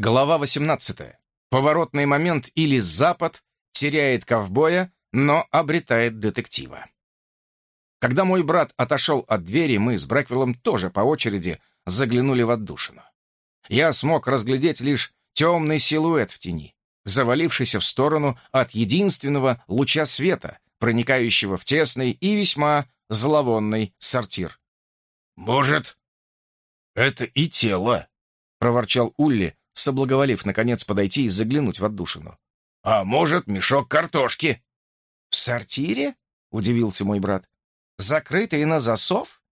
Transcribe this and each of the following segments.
Глава 18. Поворотный момент или Запад теряет ковбоя, но обретает детектива. Когда мой брат отошел от двери, мы с Брэквиллом тоже по очереди заглянули в отдушину. Я смог разглядеть лишь темный силуэт в тени, завалившийся в сторону от единственного луча света, проникающего в тесный и весьма зловонный сортир. «Может, это и тело?» — проворчал Улли, соблаговолив, наконец, подойти и заглянуть в отдушину. «А может, мешок картошки?» «В сортире?» — удивился мой брат. «Закрытый на засов?»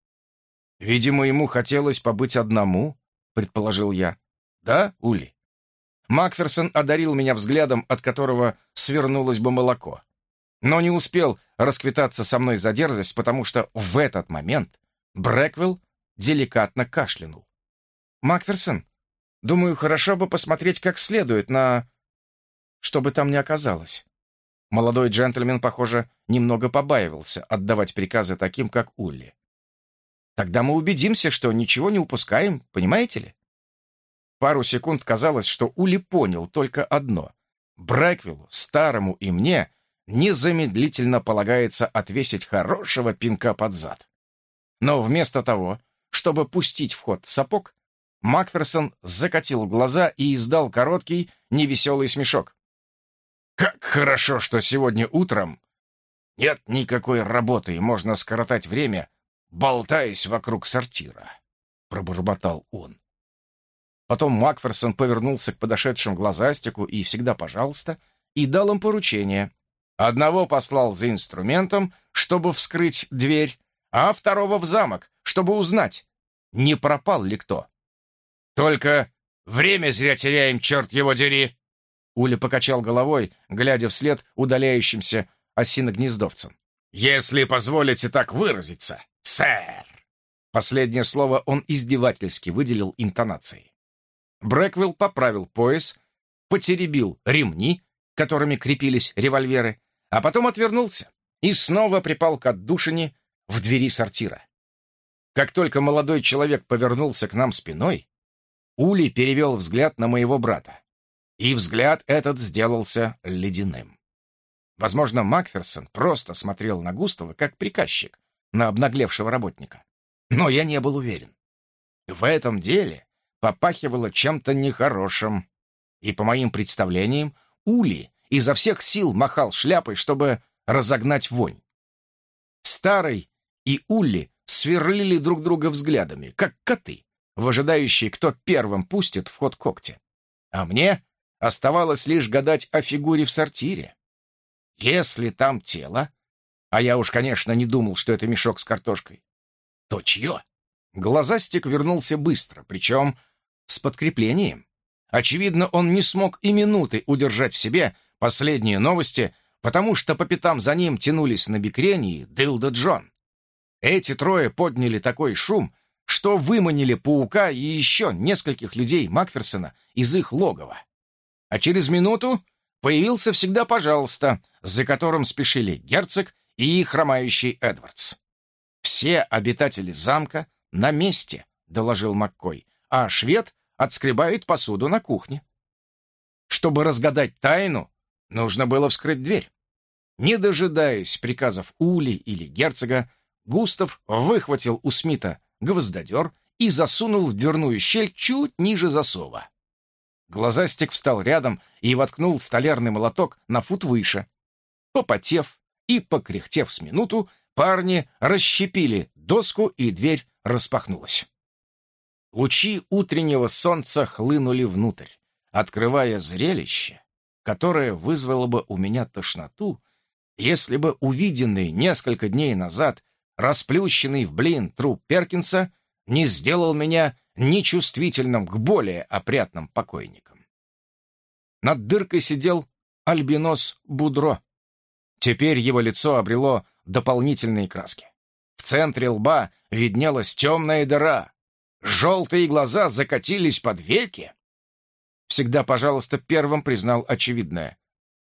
«Видимо, ему хотелось побыть одному», — предположил я. «Да, Ули?» Макферсон одарил меня взглядом, от которого свернулось бы молоко. Но не успел расквитаться со мной за дерзость, потому что в этот момент Брэквилл деликатно кашлянул. «Макферсон, Думаю, хорошо бы посмотреть как следует на... Что бы там ни оказалось. Молодой джентльмен, похоже, немного побаивался отдавать приказы таким, как Улли. Тогда мы убедимся, что ничего не упускаем, понимаете ли? Пару секунд казалось, что Ули понял только одно. Брэквиллу, старому и мне, незамедлительно полагается отвесить хорошего пинка под зад. Но вместо того, чтобы пустить в ход сапог, Макферсон закатил глаза и издал короткий, невеселый смешок. «Как хорошо, что сегодня утром нет никакой работы, и можно скоротать время, болтаясь вокруг сортира», — пробормотал он. Потом Макферсон повернулся к подошедшим глазастику и всегда пожалуйста, и дал им поручение. Одного послал за инструментом, чтобы вскрыть дверь, а второго в замок, чтобы узнать, не пропал ли кто. Только время зря теряем, черт его дери!» Уля покачал головой, глядя вслед удаляющимся осиногнездовцам. «Если позволите так выразиться, сэр!» Последнее слово он издевательски выделил интонацией. Брэквилл поправил пояс, потеребил ремни, которыми крепились револьверы, а потом отвернулся и снова припал к отдушине в двери сортира. Как только молодой человек повернулся к нам спиной, Ули перевел взгляд на моего брата. И взгляд этот сделался ледяным. Возможно, Макферсон просто смотрел на Густава как приказчик на обнаглевшего работника. Но я не был уверен. В этом деле попахивало чем-то нехорошим. И, по моим представлениям, Ули изо всех сил махал шляпой, чтобы разогнать вонь. Старый и Улли сверлили друг друга взглядами, как коты в ожидающий, кто первым пустит в ход когти. А мне оставалось лишь гадать о фигуре в сортире. Если там тело, а я уж, конечно, не думал, что это мешок с картошкой, то чье? Глазастик вернулся быстро, причем с подкреплением. Очевидно, он не смог и минуты удержать в себе последние новости, потому что по пятам за ним тянулись на бикрень и Дилда Джон. Эти трое подняли такой шум, что выманили паука и еще нескольких людей Макферсона из их логова. А через минуту появился всегда «пожалуйста», за которым спешили герцог и хромающий Эдвардс. «Все обитатели замка на месте», — доложил Маккой, «а швед отскребает посуду на кухне». Чтобы разгадать тайну, нужно было вскрыть дверь. Не дожидаясь приказов Ули или герцога, Густав выхватил у Смита гвоздодер и засунул в дверную щель чуть ниже засова. Глазастик встал рядом и воткнул столярный молоток на фут выше. Попотев и покряхтев с минуту, парни расщепили доску, и дверь распахнулась. Лучи утреннего солнца хлынули внутрь, открывая зрелище, которое вызвало бы у меня тошноту, если бы увиденный несколько дней назад расплющенный в блин труп Перкинса не сделал меня нечувствительным к более опрятным покойникам. Над дыркой сидел альбинос Будро. Теперь его лицо обрело дополнительные краски. В центре лба виднелась темная дыра. Желтые глаза закатились под веки. Всегда, пожалуйста, первым признал очевидное.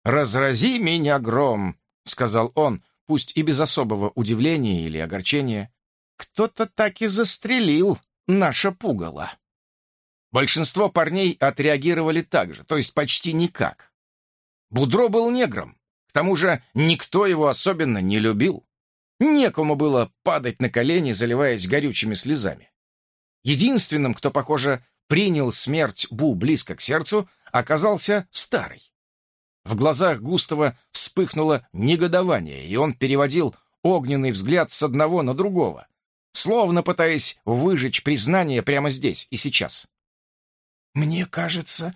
«Разрази меня гром», — сказал он, пусть и без особого удивления или огорчения, кто-то так и застрелил наше пугало. Большинство парней отреагировали так же, то есть почти никак. Будро был негром, к тому же никто его особенно не любил. Некому было падать на колени, заливаясь горючими слезами. Единственным, кто, похоже, принял смерть Бу близко к сердцу, оказался старый. В глазах Густава вспыхнуло негодование, и он переводил огненный взгляд с одного на другого, словно пытаясь выжечь признание прямо здесь и сейчас. «Мне кажется,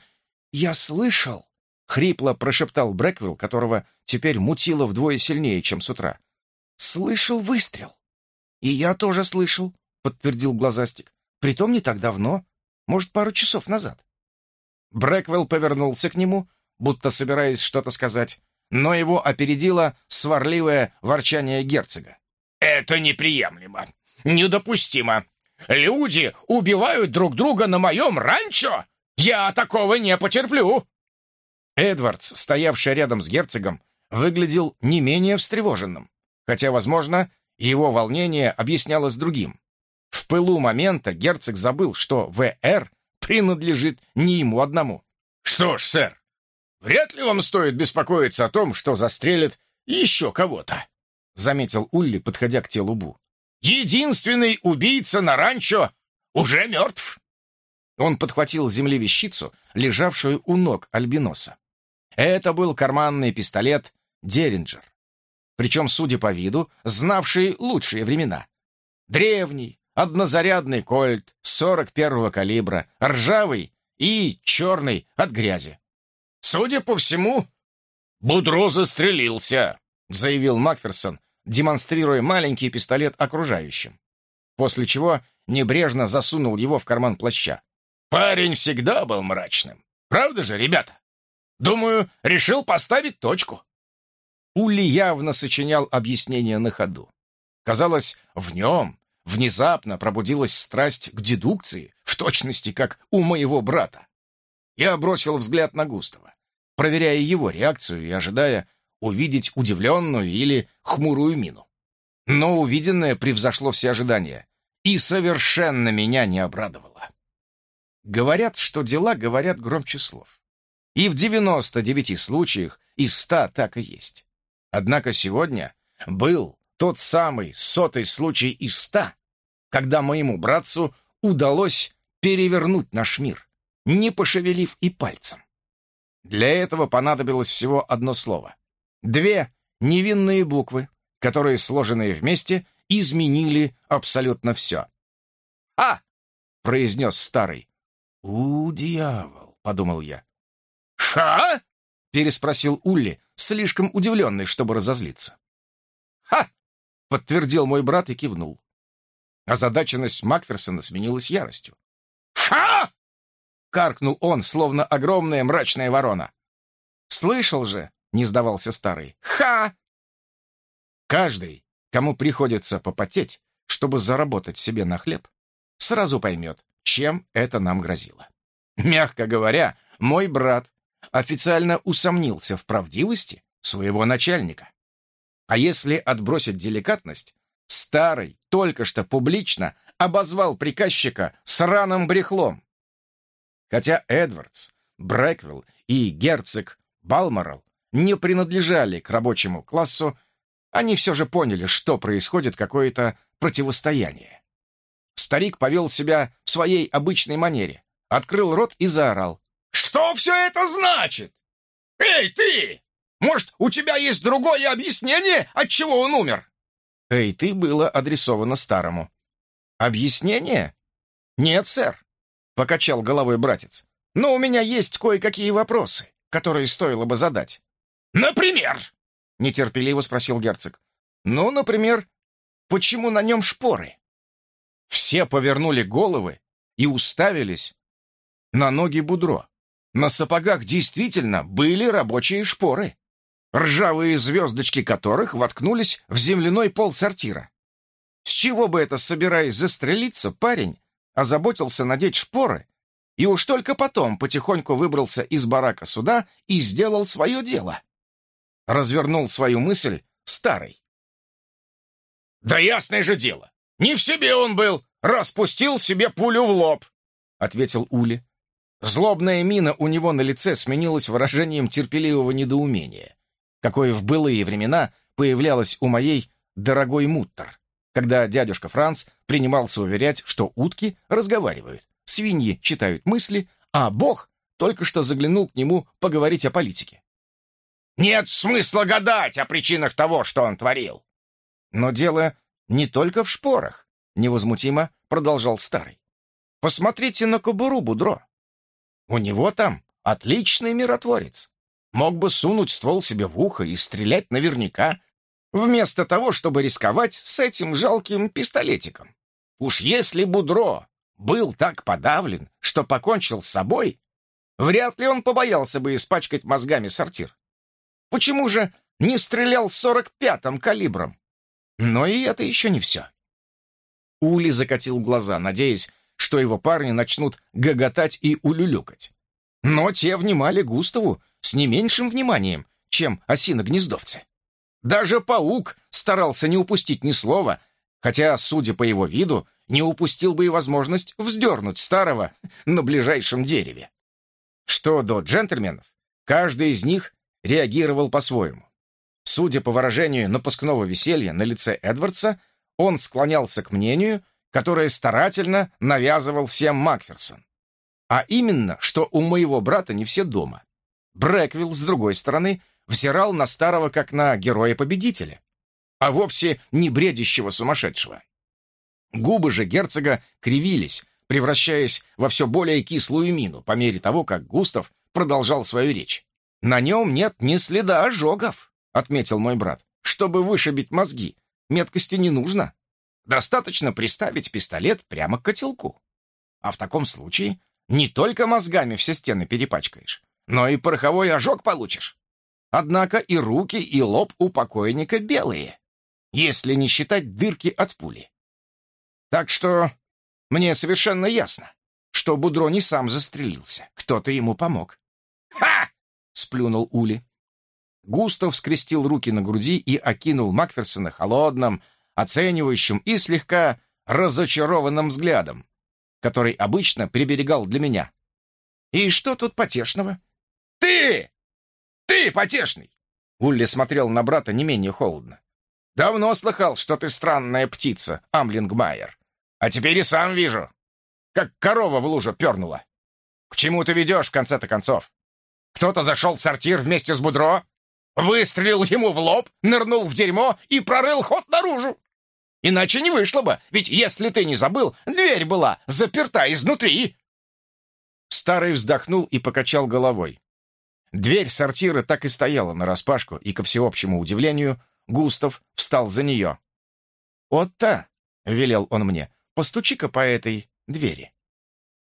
я слышал», — хрипло прошептал Брэквилл, которого теперь мутило вдвое сильнее, чем с утра. «Слышал выстрел». «И я тоже слышал», — подтвердил Глазастик. «Притом не так давно, может, пару часов назад». Брэквелл повернулся к нему, будто собираясь что-то сказать, но его опередило сварливое ворчание герцога. «Это неприемлемо, недопустимо. Люди убивают друг друга на моем ранчо? Я такого не потерплю!» Эдвардс, стоявший рядом с герцогом, выглядел не менее встревоженным, хотя, возможно, его волнение объяснялось другим. В пылу момента герцог забыл, что ВР принадлежит не ему одному. «Что ж, сэр, вряд ли вам стоит беспокоиться о том, что застрелят еще кого-то», заметил Улли, подходя к телу Бу. «Единственный убийца на ранчо уже мертв». Он подхватил с земли вещицу, лежавшую у ног Альбиноса. Это был карманный пистолет «Деринджер». Причем, судя по виду, знавший лучшие времена. Древний, однозарядный кольт 41-го калибра, ржавый и черный от грязи. «Судя по всему, Будро застрелился», — заявил Макферсон, демонстрируя маленький пистолет окружающим. После чего небрежно засунул его в карман плаща. «Парень всегда был мрачным. Правда же, ребята? Думаю, решил поставить точку». Улли явно сочинял объяснение на ходу. Казалось, в нем внезапно пробудилась страсть к дедукции, в точности, как у моего брата. Я бросил взгляд на Густава, проверяя его реакцию и ожидая увидеть удивленную или хмурую мину. Но увиденное превзошло все ожидания и совершенно меня не обрадовало. Говорят, что дела говорят громче слов. И в 99 случаях из 100 так и есть. Однако сегодня был тот самый сотый случай из ста, когда моему братцу удалось перевернуть наш мир, не пошевелив и пальцем. Для этого понадобилось всего одно слово. Две невинные буквы, которые, сложенные вместе, изменили абсолютно все. «А!» — произнес старый. «У, дьявол!» — подумал я. «Ха?» — переспросил Улли, слишком удивленный, чтобы разозлиться. «Ха!» — подтвердил мой брат и кивнул. Озадаченность Макферсона сменилась яростью. «Ха!» — каркнул он, словно огромная мрачная ворона. «Слышал же!» — не сдавался старый. «Ха!» Каждый, кому приходится попотеть, чтобы заработать себе на хлеб, сразу поймет, чем это нам грозило. Мягко говоря, мой брат официально усомнился в правдивости своего начальника. А если отбросить деликатность, старый только что публично обозвал приказчика сраным брехлом. Хотя Эдвардс, Брэквилл и герцог Балморал не принадлежали к рабочему классу, они все же поняли, что происходит какое-то противостояние. Старик повел себя в своей обычной манере, открыл рот и заорал. «Что все это значит? Эй, ты! Может, у тебя есть другое объяснение, от чего он умер?» «Эй, ты» было адресовано старому. «Объяснение?» «Нет, сэр», — покачал головой братец. «Но у меня есть кое-какие вопросы, которые стоило бы задать». «Например?» — нетерпеливо спросил герцог. «Ну, например, почему на нем шпоры?» Все повернули головы и уставились на ноги Будро. На сапогах действительно были рабочие шпоры ржавые звездочки которых воткнулись в земляной пол сортира. С чего бы это, собираясь застрелиться, парень озаботился надеть шпоры и уж только потом потихоньку выбрался из барака суда и сделал свое дело? Развернул свою мысль старый. «Да ясное же дело! Не в себе он был! Распустил себе пулю в лоб!» ответил Ули. Злобная мина у него на лице сменилась выражением терпеливого недоумения, какое в былые времена появлялось у моей дорогой муттер, когда дядюшка Франц принимался уверять, что утки разговаривают, свиньи читают мысли, а Бог только что заглянул к нему поговорить о политике. «Нет смысла гадать о причинах того, что он творил!» Но дело не только в шпорах, невозмутимо продолжал старый. Посмотрите на кобуру Будро. У него там отличный миротворец. Мог бы сунуть ствол себе в ухо и стрелять наверняка, вместо того, чтобы рисковать с этим жалким пистолетиком. Уж если Будро был так подавлен, что покончил с собой, вряд ли он побоялся бы испачкать мозгами сортир. Почему же не стрелял сорок пятым калибром? Но и это еще не все. Ули закатил глаза, надеясь, что его парни начнут гоготать и улюлюкать. Но те внимали Густаву с не меньшим вниманием, чем осиногнездовцы. Даже паук старался не упустить ни слова, хотя, судя по его виду, не упустил бы и возможность вздернуть старого на ближайшем дереве. Что до джентльменов, каждый из них реагировал по-своему. Судя по выражению напускного веселья на лице Эдвардса, он склонялся к мнению, которое старательно навязывал всем Макферсон. А именно, что у моего брата не все дома. Брэквилл, с другой стороны, взирал на старого как на героя-победителя, а вовсе не бредящего сумасшедшего. Губы же герцога кривились, превращаясь во все более кислую мину по мере того, как Густав продолжал свою речь. «На нем нет ни следа ожогов», — отметил мой брат. «Чтобы вышибить мозги, меткости не нужно. Достаточно приставить пистолет прямо к котелку. А в таком случае не только мозгами все стены перепачкаешь, но и пороховой ожог получишь. Однако и руки, и лоб у покойника белые, если не считать дырки от пули. Так что мне совершенно ясно, что Будро не сам застрелился, кто-то ему помог. «Ха!» — сплюнул Ули. Густав скрестил руки на груди и окинул Макферсона холодным, оценивающим и слегка разочарованным взглядом, который обычно приберегал для меня. «И что тут потешного?» «Ты! Потешный!» Улли смотрел на брата не менее холодно. «Давно слыхал, что ты странная птица, Амлингмайер. А теперь и сам вижу, как корова в лужу пернула. К чему ты ведешь, в конце-то концов? Кто-то зашел в сортир вместе с Будро, выстрелил ему в лоб, нырнул в дерьмо и прорыл ход наружу. Иначе не вышло бы, ведь если ты не забыл, дверь была заперта изнутри. Старый вздохнул и покачал головой. Дверь сортира так и стояла нараспашку, и, ко всеобщему удивлению, Густав встал за нее. «Отто», — велел он мне, — «постучи-ка по этой двери».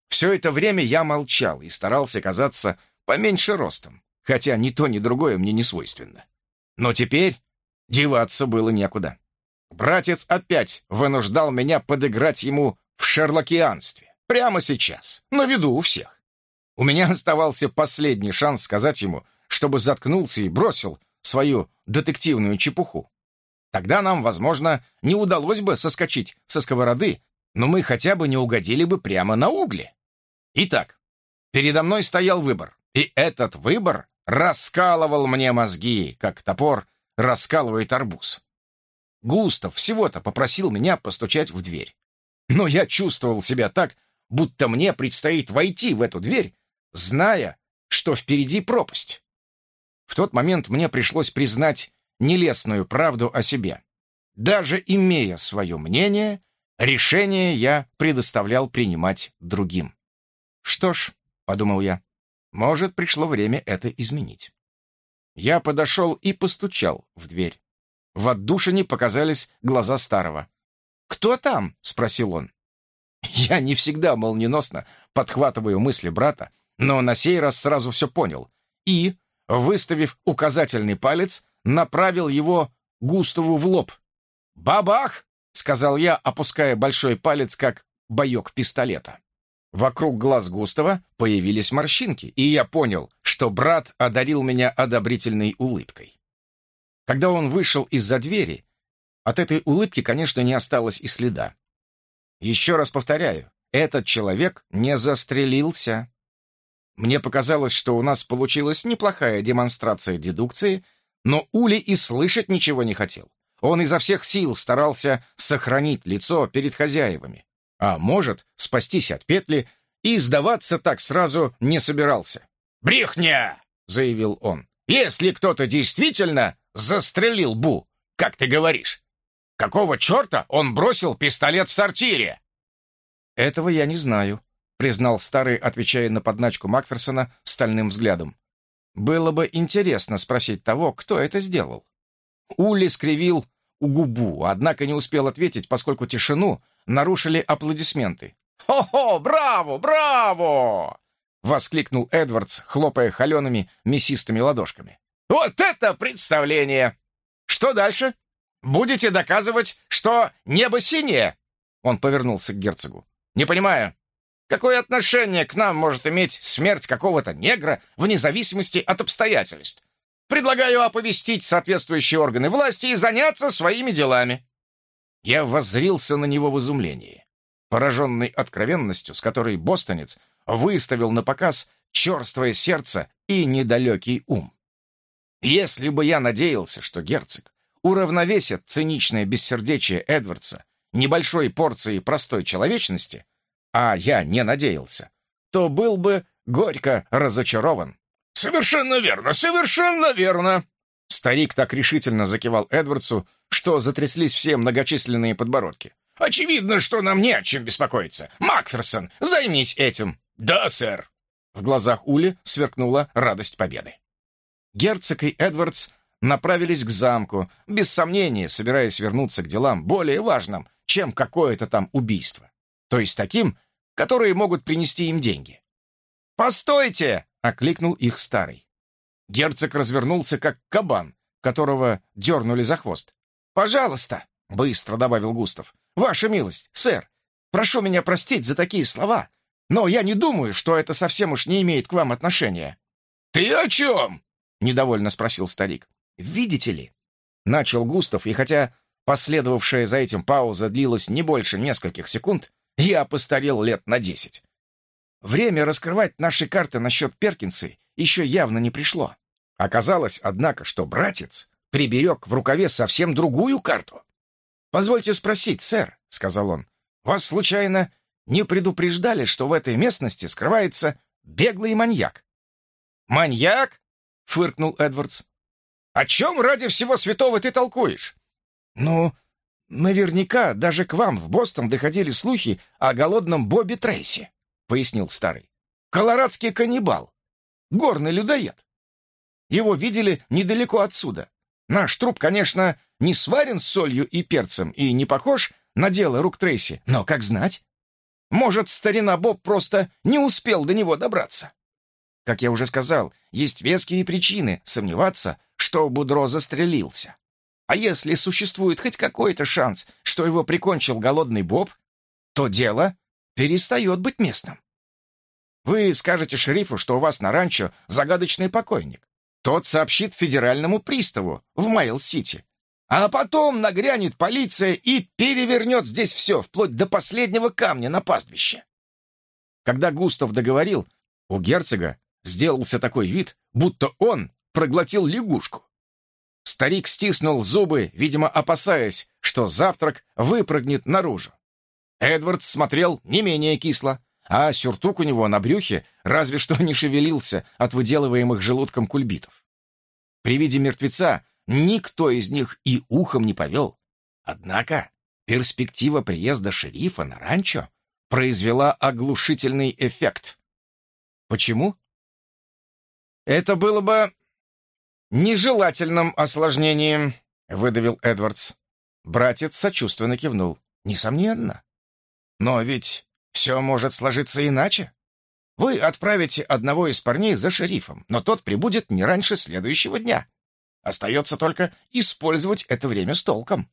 Все это время я молчал и старался казаться поменьше ростом, хотя ни то, ни другое мне не свойственно. Но теперь деваться было некуда. Братец опять вынуждал меня подыграть ему в шерлокианстве. Прямо сейчас, на виду у всех. У меня оставался последний шанс сказать ему, чтобы заткнулся и бросил свою детективную чепуху. Тогда нам, возможно, не удалось бы соскочить со сковороды, но мы хотя бы не угодили бы прямо на угли. Итак, передо мной стоял выбор, и этот выбор раскалывал мне мозги, как топор раскалывает арбуз. Густав всего-то попросил меня постучать в дверь. Но я чувствовал себя так, будто мне предстоит войти в эту дверь, зная, что впереди пропасть. В тот момент мне пришлось признать нелестную правду о себе. Даже имея свое мнение, решение я предоставлял принимать другим. «Что ж», — подумал я, — «может, пришло время это изменить». Я подошел и постучал в дверь. В отдушине показались глаза старого. «Кто там?» — спросил он. Я не всегда молниеносно подхватываю мысли брата, но на сей раз сразу все понял и, выставив указательный палец, направил его Густаву в лоб. «Бабах!» — сказал я, опуская большой палец, как боек пистолета. Вокруг глаз Густава появились морщинки, и я понял, что брат одарил меня одобрительной улыбкой. Когда он вышел из-за двери, от этой улыбки, конечно, не осталось и следа. Еще раз повторяю, этот человек не застрелился. Мне показалось, что у нас получилась неплохая демонстрация дедукции, но Ули и слышать ничего не хотел. Он изо всех сил старался сохранить лицо перед хозяевами, а может, спастись от петли, и сдаваться так сразу не собирался. «Брехня!» — заявил он. «Если кто-то действительно застрелил Бу, как ты говоришь, какого черта он бросил пистолет в сортире?» «Этого я не знаю», — признал старый, отвечая на подначку Макферсона стальным взглядом. «Было бы интересно спросить того, кто это сделал». Ули скривил губу, однако не успел ответить, поскольку тишину нарушили аплодисменты. «Хо-хо! Браво! Браво!» — воскликнул Эдвардс, хлопая холеными мясистыми ладошками. «Вот это представление! Что дальше? Будете доказывать, что небо синее?» Он повернулся к герцогу. «Не понимаю, какое отношение к нам может иметь смерть какого-то негра вне зависимости от обстоятельств? Предлагаю оповестить соответствующие органы власти и заняться своими делами». Я воззрился на него в изумлении, пораженный откровенностью, с которой бостонец выставил на показ черствое сердце и недалекий ум. Если бы я надеялся, что герцог уравновесит циничное бессердечие Эдвардса небольшой порцией простой человечности, а я не надеялся, то был бы горько разочарован. «Совершенно верно, совершенно верно!» Старик так решительно закивал Эдвардсу, что затряслись все многочисленные подбородки. «Очевидно, что нам не о чем беспокоиться. Макферсон, займись этим!» «Да, сэр!» В глазах Ули сверкнула радость победы. Герцог и Эдвардс направились к замку, без сомнения собираясь вернуться к делам более важным, чем какое-то там убийство. То есть таким, которые могут принести им деньги. «Постойте!» — окликнул их старый. Герцог развернулся, как кабан, которого дернули за хвост. «Пожалуйста!» — быстро добавил Густав. «Ваша милость, сэр, прошу меня простить за такие слова, но я не думаю, что это совсем уж не имеет к вам отношения». «Ты о чем?» — недовольно спросил старик. «Видите ли?» — начал Густав, и хотя последовавшая за этим пауза длилась не больше нескольких секунд, я постарел лет на десять. Время раскрывать наши карты насчет Перкинсы еще явно не пришло. Оказалось, однако, что братец приберег в рукаве совсем другую карту. «Позвольте спросить, сэр», — сказал он, — «вас, случайно, не предупреждали, что в этой местности скрывается беглый маньяк?» «Маньяк?» — фыркнул Эдвардс. «О чем ради всего святого ты толкуешь?» «Ну, наверняка даже к вам в Бостон доходили слухи о голодном Бобби Трейси», — пояснил старый. «Колорадский каннибал. Горный людоед. Его видели недалеко отсюда. Наш труп, конечно, не сварен с солью и перцем и не похож на дело рук Трейси, но как знать? Может, старина Боб просто не успел до него добраться. Как я уже сказал, есть веские причины сомневаться, что Будро застрелился. А если существует хоть какой-то шанс, что его прикончил голодный Боб, то дело перестает быть местным. Вы скажете шерифу, что у вас на ранчо загадочный покойник. Тот сообщит федеральному приставу в Майл-Сити. А потом нагрянет полиция и перевернет здесь все, вплоть до последнего камня на пастбище. Когда Густав договорил, у герцога сделался такой вид, будто он проглотил лягушку. Старик стиснул зубы, видимо, опасаясь, что завтрак выпрыгнет наружу. Эдвард смотрел не менее кисло, а сюртук у него на брюхе разве что не шевелился от выделываемых желудком кульбитов. При виде мертвеца никто из них и ухом не повел. Однако перспектива приезда шерифа на ранчо произвела оглушительный эффект. Почему? Это было бы нежелательным осложнением, выдавил Эдвардс. Братец сочувственно кивнул. Несомненно. Но ведь все может сложиться иначе. Вы отправите одного из парней за шерифом, но тот прибудет не раньше следующего дня. Остается только использовать это время с толком.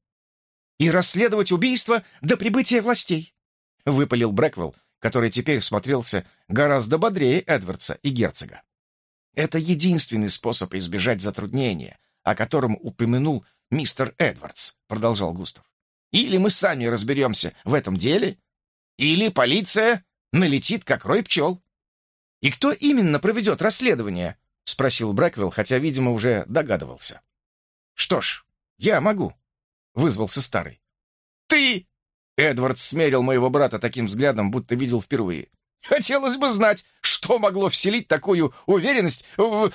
И расследовать убийство до прибытия властей, — выпалил Брэквелл, который теперь смотрелся гораздо бодрее Эдвардса и герцога. Это единственный способ избежать затруднения, о котором упомянул мистер Эдвардс, — продолжал Густав. Или мы сами разберемся в этом деле, или полиция налетит, как рой пчел. «И кто именно проведет расследование?» — спросил Брэквилл, хотя, видимо, уже догадывался. «Что ж, я могу», — вызвался старый. «Ты!» — Эдвард смерил моего брата таким взглядом, будто видел впервые. «Хотелось бы знать, что могло вселить такую уверенность в...»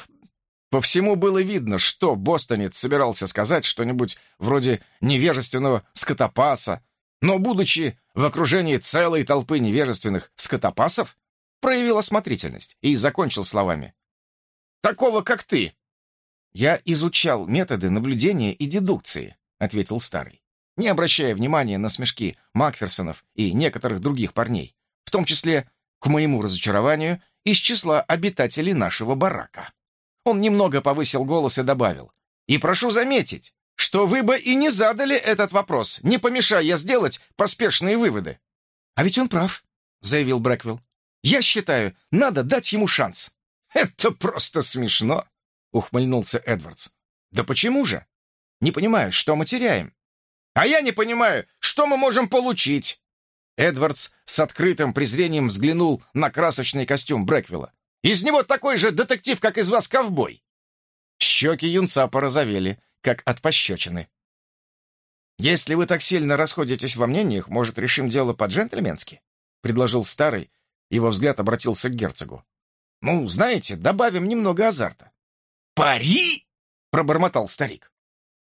По всему было видно, что бостонец собирался сказать что-нибудь вроде невежественного скотопаса, но, будучи в окружении целой толпы невежественных скотопасов, проявил осмотрительность и закончил словами. «Такого, как ты!» «Я изучал методы наблюдения и дедукции», — ответил старый, не обращая внимания на смешки Макферсонов и некоторых других парней, в том числе, к моему разочарованию, из числа обитателей нашего барака. Он немного повысил голос и добавил. «И прошу заметить, что вы бы и не задали этот вопрос, не помешая сделать поспешные выводы». «А ведь он прав», — заявил Брэквилл. Я считаю, надо дать ему шанс». «Это просто смешно», — ухмыльнулся Эдвардс. «Да почему же? Не понимаю, что мы теряем». «А я не понимаю, что мы можем получить». Эдвардс с открытым презрением взглянул на красочный костюм Брэквилла. «Из него такой же детектив, как из вас ковбой». Щеки юнца порозовели, как от пощечины. «Если вы так сильно расходитесь во мнениях, может, решим дело по-джентльменски?» — предложил старый, его взгляд обратился к герцогу. «Ну, знаете, добавим немного азарта». «Пари!» — пробормотал старик.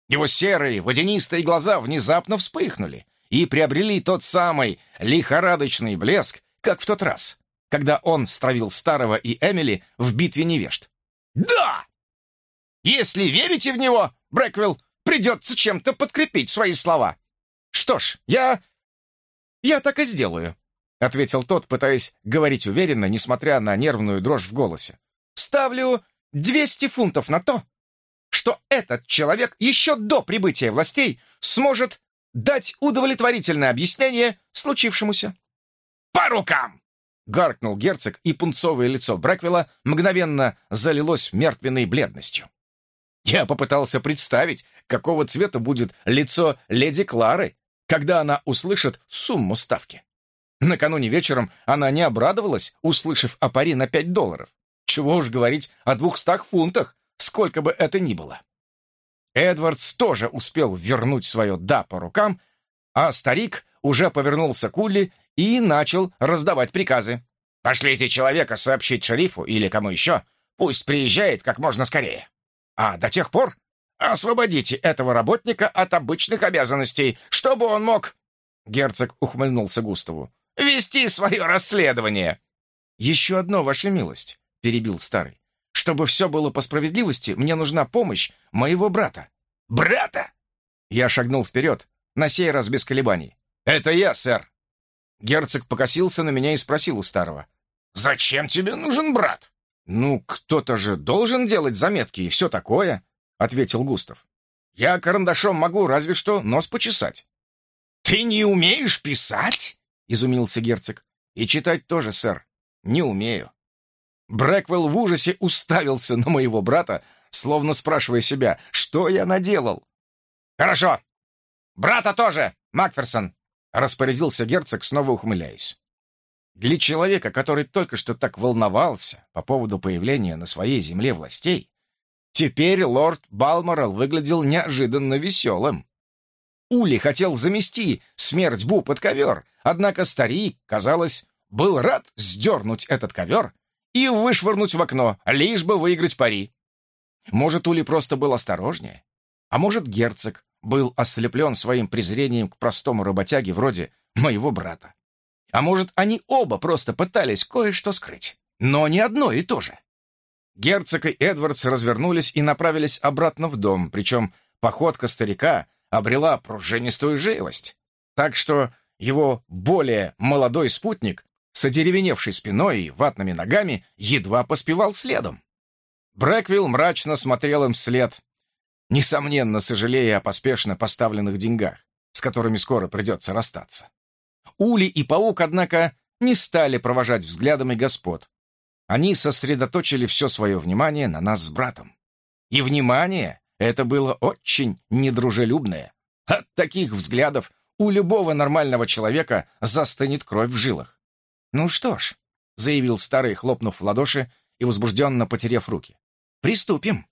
Его серые водянистые глаза внезапно вспыхнули и приобрели тот самый лихорадочный блеск, как в тот раз, когда он стравил Старого и Эмили в битве невежд. «Да! Если верите в него, Брэквилл, придется чем-то подкрепить свои слова. Что ж, я... я так и сделаю». — ответил тот, пытаясь говорить уверенно, несмотря на нервную дрожь в голосе. «Ставлю 200 фунтов на то, что этот человек еще до прибытия властей сможет дать удовлетворительное объяснение случившемуся». «По рукам!» — гаркнул герцог, и пунцовое лицо Брэквилла мгновенно залилось мертвенной бледностью. Я попытался представить, какого цвета будет лицо леди Клары, когда она услышит сумму ставки. Накануне вечером она не обрадовалась, услышав о пари на пять долларов. Чего уж говорить о двухстах фунтах, сколько бы это ни было. Эдвардс тоже успел вернуть свое «да» по рукам, а старик уже повернулся к Улли и начал раздавать приказы. «Пошлите человека сообщить шерифу или кому еще, пусть приезжает как можно скорее. А до тех пор освободите этого работника от обычных обязанностей, чтобы он мог...» Герцог ухмыльнулся Густаву вести свое расследование!» «Еще одно, ваша милость», — перебил старый. «Чтобы все было по справедливости, мне нужна помощь моего брата». «Брата?» Я шагнул вперед, на сей раз без колебаний. «Это я, сэр!» Герцог покосился на меня и спросил у старого. «Зачем тебе нужен брат?» «Ну, кто-то же должен делать заметки и все такое», — ответил Густав. «Я карандашом могу разве что нос почесать». «Ты не умеешь писать?» — изумился герцог. «И читать тоже, сэр. Не умею». Брэквелл в ужасе уставился на моего брата, словно спрашивая себя, что я наделал. «Хорошо. Брата тоже, Макферсон!» — распорядился герцог, снова ухмыляясь. Для человека, который только что так волновался по поводу появления на своей земле властей, теперь лорд Балморал выглядел неожиданно веселым. Ули хотел замести смерть Бу под ковер, однако старик, казалось, был рад сдернуть этот ковер и вышвырнуть в окно, лишь бы выиграть пари. Может, Ули просто был осторожнее, а может, герцог был ослеплен своим презрением к простому работяге вроде моего брата. А может, они оба просто пытались кое-что скрыть, но не одно и то же. Герцог и Эдвардс развернулись и направились обратно в дом, причем походка старика обрела пружинистую живость. Так что его более молодой спутник с одеревеневшей спиной и ватными ногами едва поспевал следом. Брэквилл мрачно смотрел им вслед, несомненно сожалея о поспешно поставленных деньгах, с которыми скоро придется расстаться. Ули и Паук, однако, не стали провожать взглядами господ. Они сосредоточили все свое внимание на нас с братом. И внимание это было очень недружелюбное. От таких взглядов у любого нормального человека застынет кровь в жилах. «Ну что ж», — заявил старый, хлопнув в ладоши и возбужденно потеряв руки, — «приступим».